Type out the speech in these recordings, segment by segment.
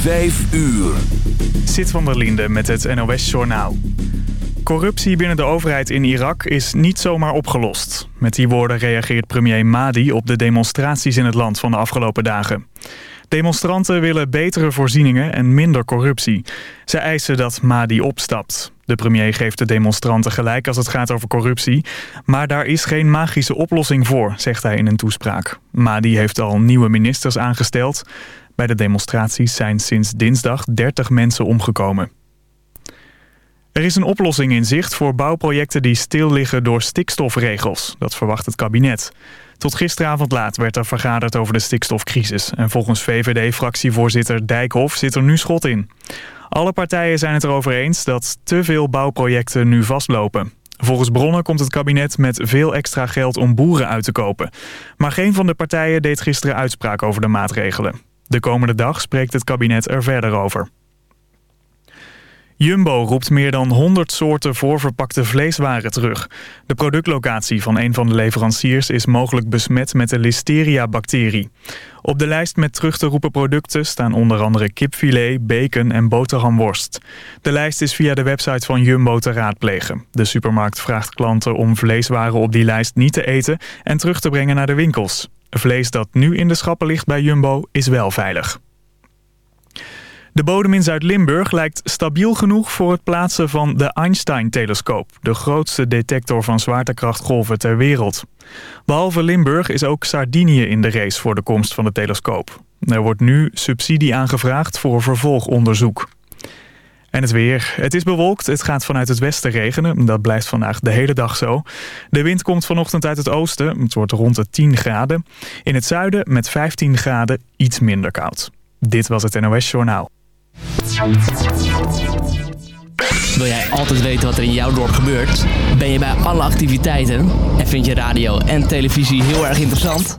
Vijf uur. Zit van der Linde met het NOS-journaal. Corruptie binnen de overheid in Irak is niet zomaar opgelost. Met die woorden reageert premier Mahdi op de demonstraties in het land van de afgelopen dagen. Demonstranten willen betere voorzieningen en minder corruptie. Ze eisen dat Mahdi opstapt. De premier geeft de demonstranten gelijk als het gaat over corruptie. Maar daar is geen magische oplossing voor, zegt hij in een toespraak. Mahdi heeft al nieuwe ministers aangesteld. Bij de demonstraties zijn sinds dinsdag 30 mensen omgekomen. Er is een oplossing in zicht voor bouwprojecten die stil liggen door stikstofregels. Dat verwacht het kabinet. Tot gisteravond laat werd er vergaderd over de stikstofcrisis. En volgens VVD-fractievoorzitter Dijkhoff zit er nu schot in. Alle partijen zijn het erover eens dat te veel bouwprojecten nu vastlopen. Volgens bronnen komt het kabinet met veel extra geld om boeren uit te kopen. Maar geen van de partijen deed gisteren uitspraak over de maatregelen. De komende dag spreekt het kabinet er verder over. Jumbo roept meer dan 100 soorten voorverpakte vleeswaren terug. De productlocatie van een van de leveranciers is mogelijk besmet met de Listeria-bacterie. Op de lijst met terug te roepen producten staan onder andere kipfilet, bacon en boterhamworst. De lijst is via de website van Jumbo te raadplegen. De supermarkt vraagt klanten om vleeswaren op die lijst niet te eten en terug te brengen naar de winkels. Vlees dat nu in de schappen ligt bij Jumbo is wel veilig. De bodem in Zuid-Limburg lijkt stabiel genoeg voor het plaatsen van de Einstein-telescoop, de grootste detector van zwaartekrachtgolven ter wereld. Behalve Limburg is ook Sardinië in de race voor de komst van de telescoop. Er wordt nu subsidie aangevraagd voor vervolgonderzoek. En het weer. Het is bewolkt, het gaat vanuit het westen regenen. Dat blijft vandaag de hele dag zo. De wind komt vanochtend uit het oosten. Het wordt rond de 10 graden. In het zuiden met 15 graden iets minder koud. Dit was het NOS Journaal. Wil jij altijd weten wat er in jouw dorp gebeurt? Ben je bij alle activiteiten? En vind je radio en televisie heel erg interessant?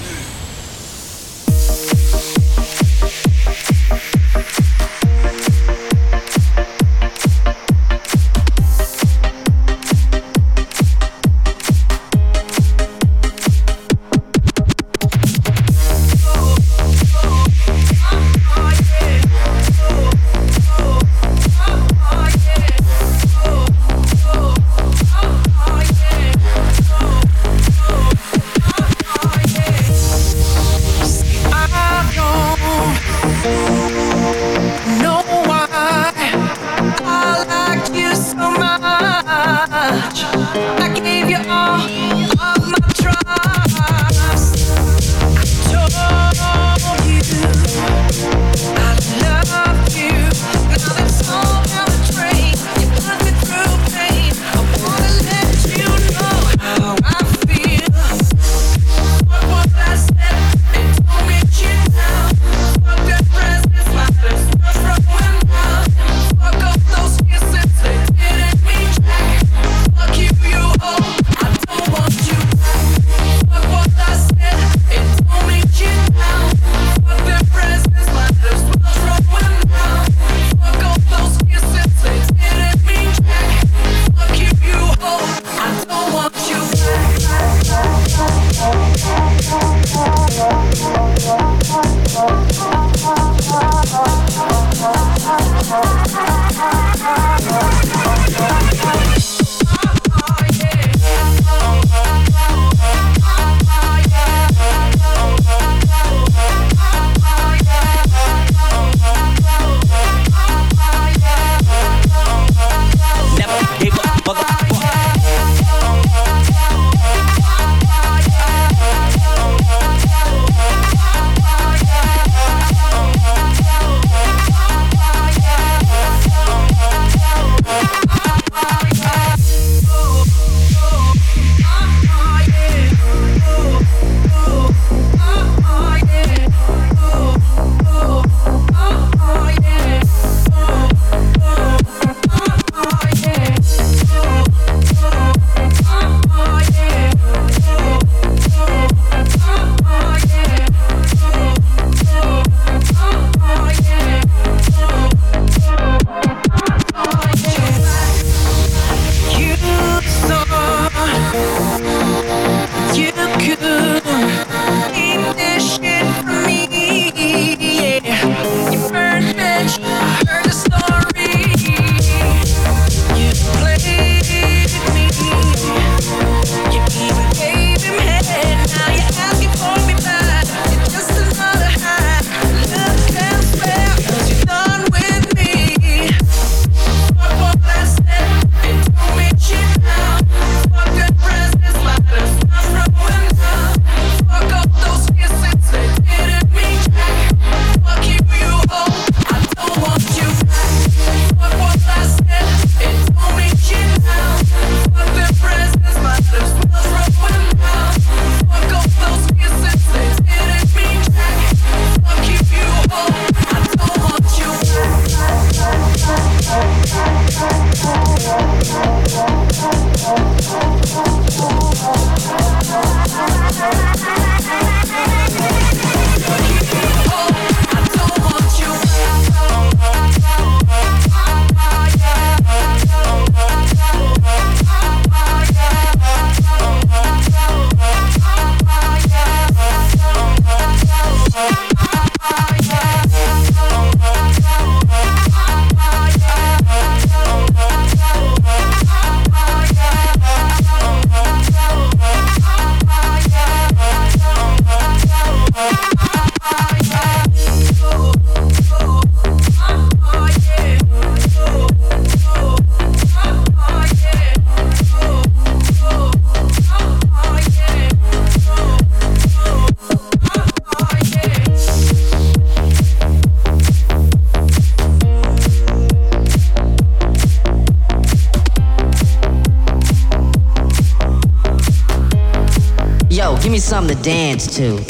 Dance to.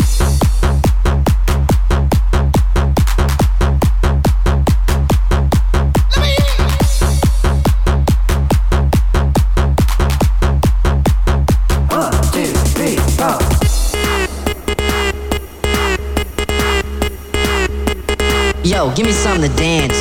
Yo, give me something to dance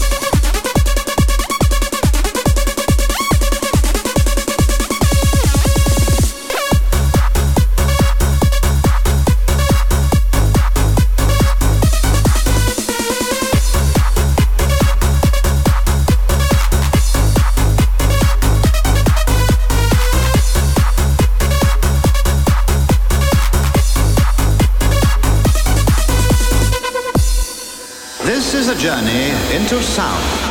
Journey into sound.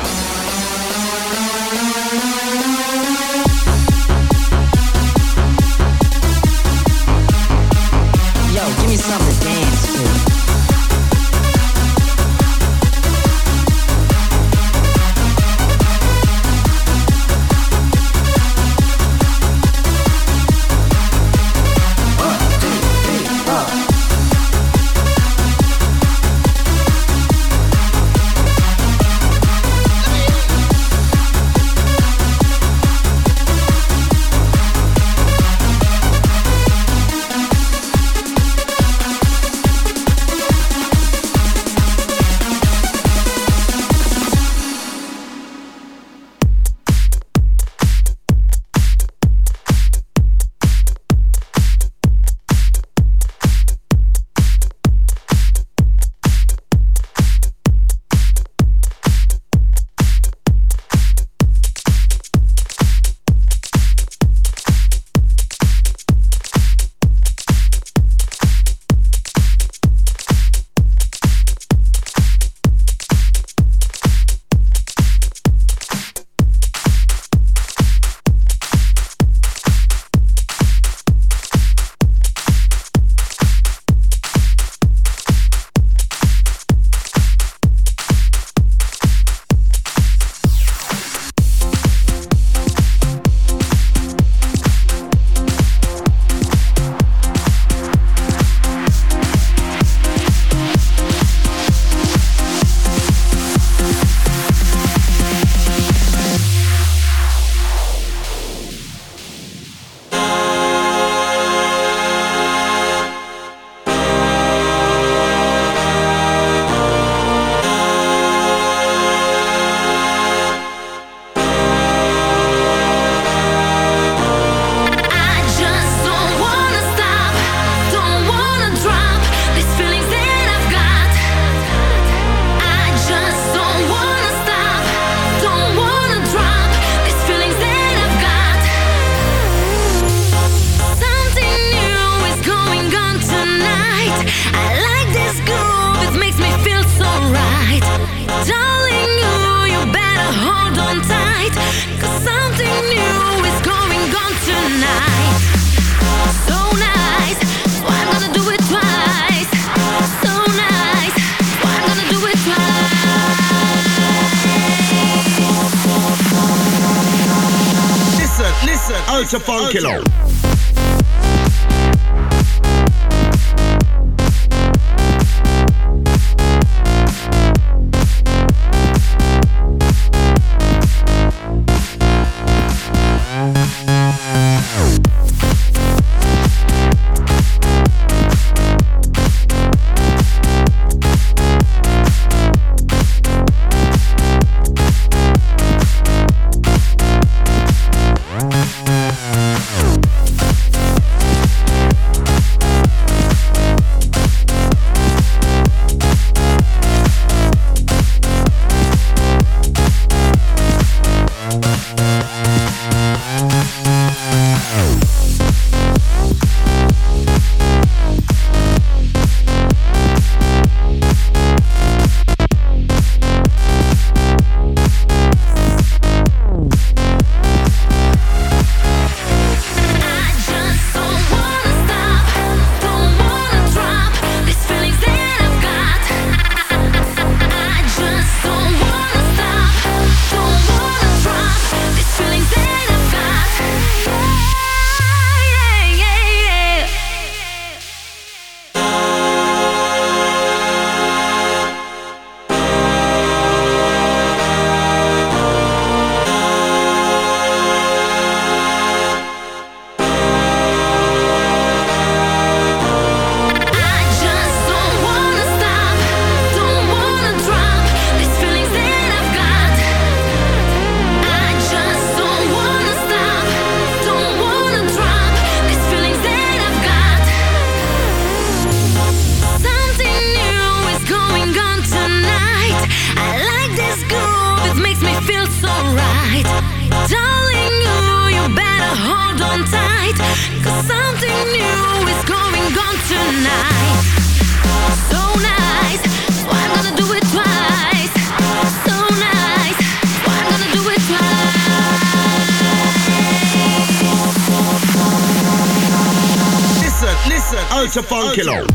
Listen, ultra funky love.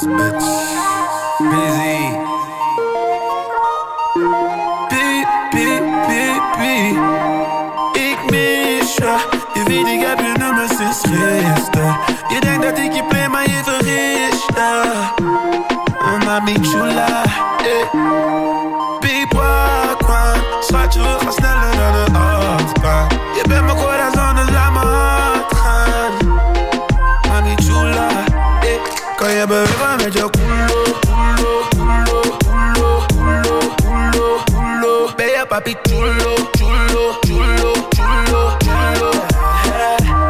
bitch. Busy. Beep, beep, beep, beep. Ik mis je. Je weet, ik heb je nummer sinds gisteren. Je denkt dat ik je play, maar je vergist je. Chula. bebé met je culo, culo, culo, culo, culo, culo, culo. Bella papi chulo, chulo, chulo, chulo, chulo.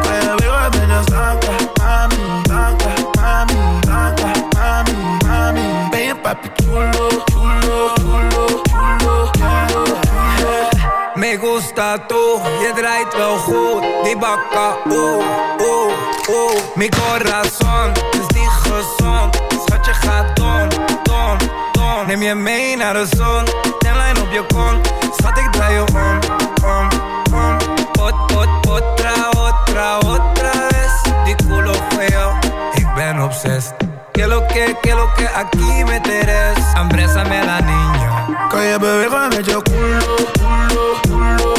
Bebé con menos banca, mami, banca, mami, banca, mami, mami. je papi chulo, chulo, chulo, chulo, chulo. Me gusta tú, je draait wel goed, die bakka, oh, uh, oh, uh, oh. Uh. Mi corazón Neem je mee naar de zon, lijn op je kont. Schat, ik draai je om, om, om. Ot, ot, otra, otra, otra vez. Die culo feo, ik ben obsessed. Que lo que, que lo que aquí me tenés. Ambrésame la niña. Kan je bewegen met je culo, culo, culo,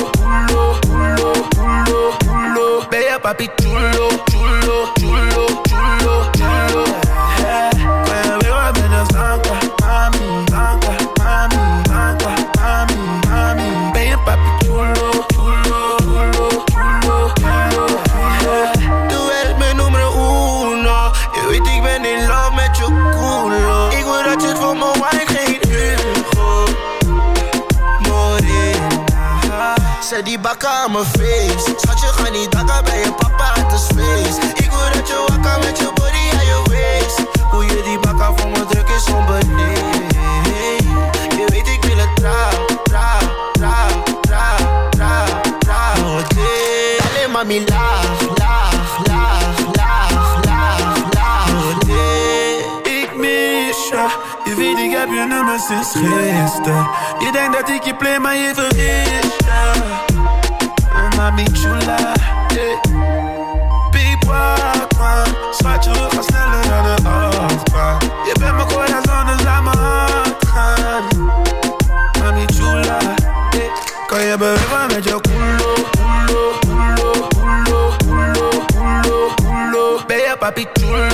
culo, culo, culo. Ben je papi chulo, chulo, chulo, Zet die bakken aan mijn face. Schatje, ga niet dakken bij je papa uit de space. Ik wil dat je wakker met je body aan je waist. Hoe je die bakken voor me druk is onbeleefd. Je weet ik wil het trouw, je. Je denkt dat ik je play, maar je vergist je. Oh, Mami chula, yeah. Big man, schatje we gaan sneller dan een achtbaan. Je bent mijn corazon, dus laat me hard gaan. Mami chula, kan je bewegen met je culo, culo, culo, culo, culo, culo, culo. Ben je papi chulo,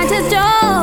at his door.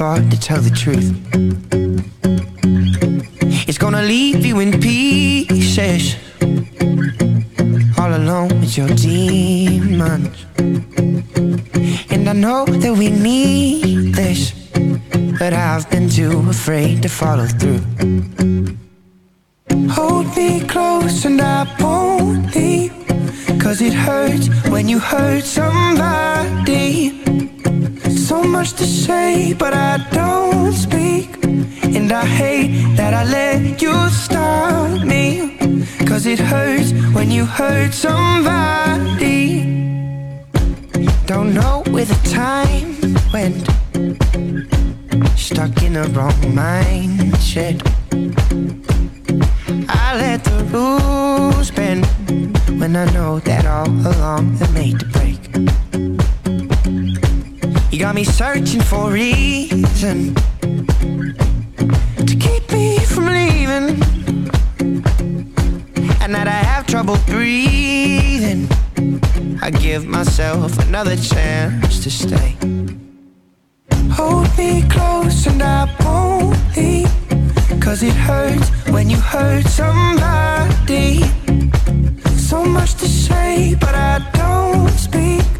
Thought to tell the truth. It's gonna leave you in pieces, all alone with your demons. And I know that we need this, but I've been too afraid to follow through. Much to say but I don't speak. And I hate that I let you stop me. Cause it hurts when you hurt somebody. Don't know where the time went. Stuck in the wrong mindset. I let the rules bend when I know that all along they're made to break. Got me searching for a reason to keep me from leaving, and that I have trouble breathing. I give myself another chance to stay. Hold me close and I won't leave. Cause it hurts when you hurt somebody So much to say but I don't speak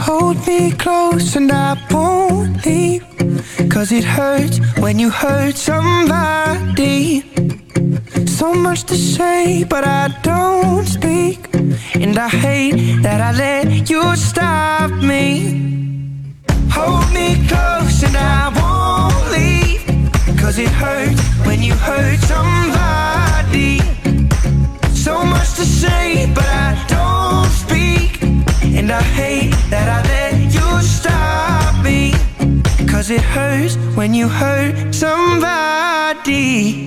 Hold me close and I won't leave. Cause it hurts when you hurt somebody. So much to say but I don't speak. And I hate that I let you stop me. Hold me close and I won't leave. Cause it hurts when you hurt somebody. So much to say, but I don't speak. And I hate that I let you stop me. Cause it hurts when you hurt somebody.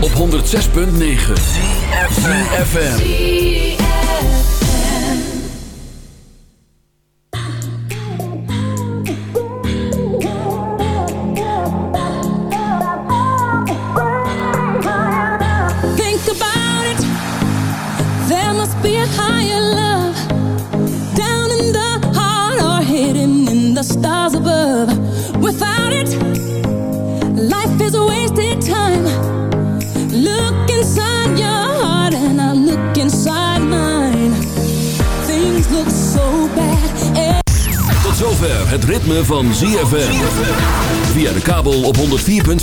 op 106.9 FM.